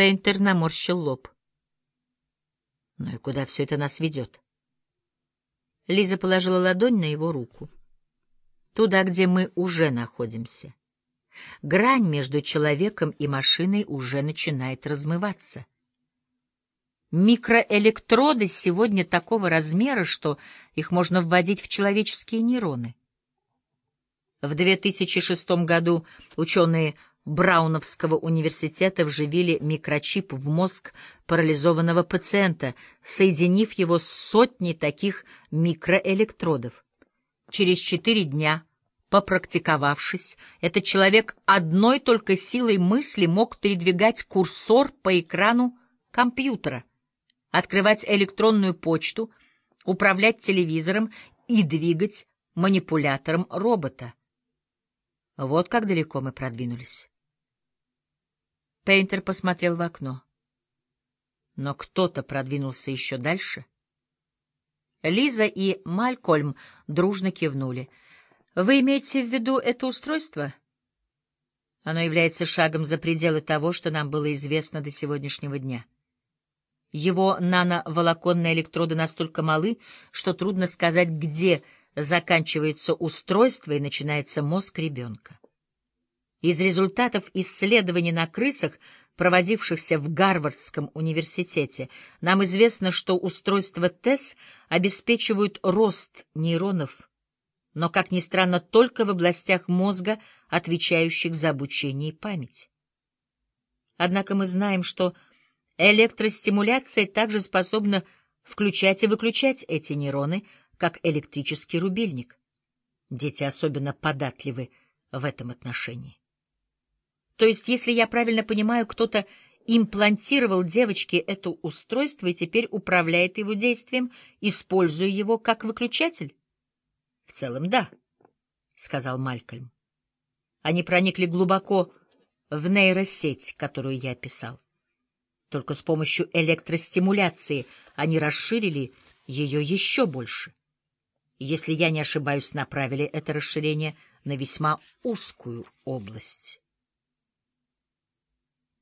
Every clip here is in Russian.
Пейнтер наморщил лоб. Ну и куда все это нас ведет? Лиза положила ладонь на его руку. Туда, где мы уже находимся. Грань между человеком и машиной уже начинает размываться. Микроэлектроды сегодня такого размера, что их можно вводить в человеческие нейроны. В 2006 году ученые Брауновского университета вживили микрочип в мозг парализованного пациента, соединив его с сотней таких микроэлектродов. Через четыре дня, попрактиковавшись, этот человек одной только силой мысли мог передвигать курсор по экрану компьютера открывать электронную почту, управлять телевизором и двигать манипулятором робота. Вот как далеко мы продвинулись. Пейнтер посмотрел в окно. Но кто-то продвинулся еще дальше. Лиза и Малькольм дружно кивнули. «Вы имеете в виду это устройство?» Оно является шагом за пределы того, что нам было известно до сегодняшнего дня. Его нановолоконные электроды настолько малы, что трудно сказать, где заканчивается устройство и начинается мозг ребенка. Из результатов исследований на крысах, проводившихся в Гарвардском университете, нам известно, что устройства ТЭС обеспечивают рост нейронов, но, как ни странно, только в областях мозга, отвечающих за обучение и память. Однако мы знаем, что Электростимуляция также способна включать и выключать эти нейроны, как электрический рубильник. Дети особенно податливы в этом отношении. То есть, если я правильно понимаю, кто-то имплантировал девочке это устройство и теперь управляет его действием, используя его как выключатель? — В целом, да, — сказал Малькольм. Они проникли глубоко в нейросеть, которую я описал. Только с помощью электростимуляции они расширили ее еще больше. Если я не ошибаюсь, направили это расширение на весьма узкую область.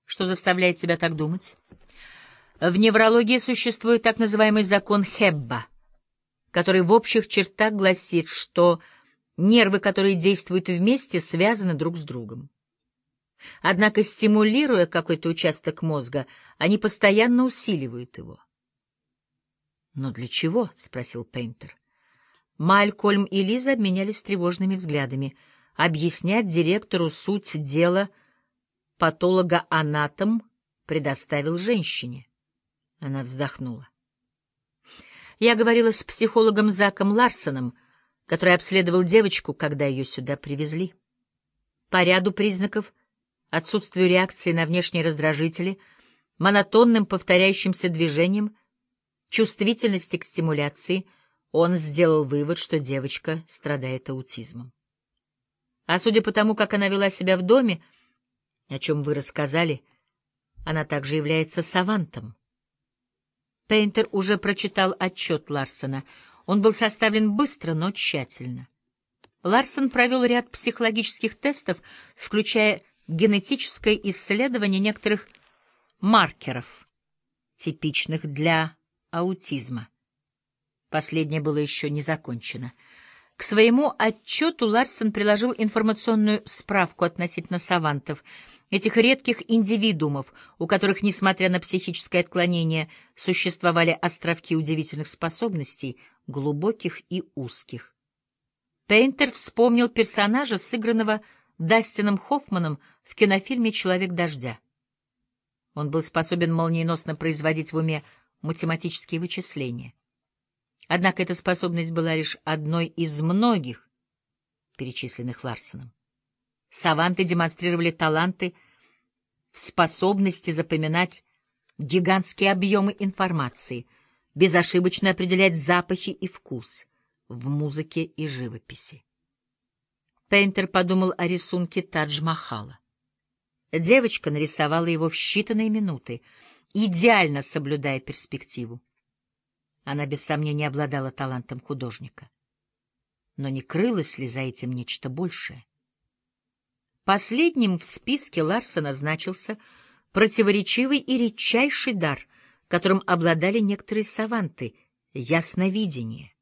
Что заставляет тебя так думать? В неврологии существует так называемый закон Хебба, который в общих чертах гласит, что нервы, которые действуют вместе, связаны друг с другом. Однако, стимулируя какой-то участок мозга, они постоянно усиливают его. «Но для чего?» — спросил Пейнтер. Малькольм и Лиза обменялись тревожными взглядами. Объяснять директору суть дела патолога-анатом предоставил женщине. Она вздохнула. Я говорила с психологом Заком Ларсоном, который обследовал девочку, когда ее сюда привезли. По ряду признаков отсутствию реакции на внешние раздражители, монотонным повторяющимся движением, чувствительности к стимуляции, он сделал вывод, что девочка страдает аутизмом. А судя по тому, как она вела себя в доме, о чем вы рассказали, она также является савантом. Пейнтер уже прочитал отчет Ларсона. Он был составлен быстро, но тщательно. Ларсон провел ряд психологических тестов, включая генетическое исследование некоторых маркеров, типичных для аутизма. Последнее было еще не закончено. К своему отчету Ларсон приложил информационную справку относительно савантов, этих редких индивидуумов, у которых, несмотря на психическое отклонение, существовали островки удивительных способностей, глубоких и узких. Пейнтер вспомнил персонажа, сыгранного Дастином Хоффманом в кинофильме «Человек дождя». Он был способен молниеносно производить в уме математические вычисления. Однако эта способность была лишь одной из многих, перечисленных Ларсоном. Саванты демонстрировали таланты в способности запоминать гигантские объемы информации, безошибочно определять запахи и вкус в музыке и живописи. Пейнтер подумал о рисунке Тадж-Махала. Девочка нарисовала его в считанные минуты, идеально соблюдая перспективу. Она без сомнения обладала талантом художника. Но не крылось ли за этим нечто большее? Последним в списке Ларсона значился противоречивый и редчайший дар, которым обладали некоторые саванты — ясновидение.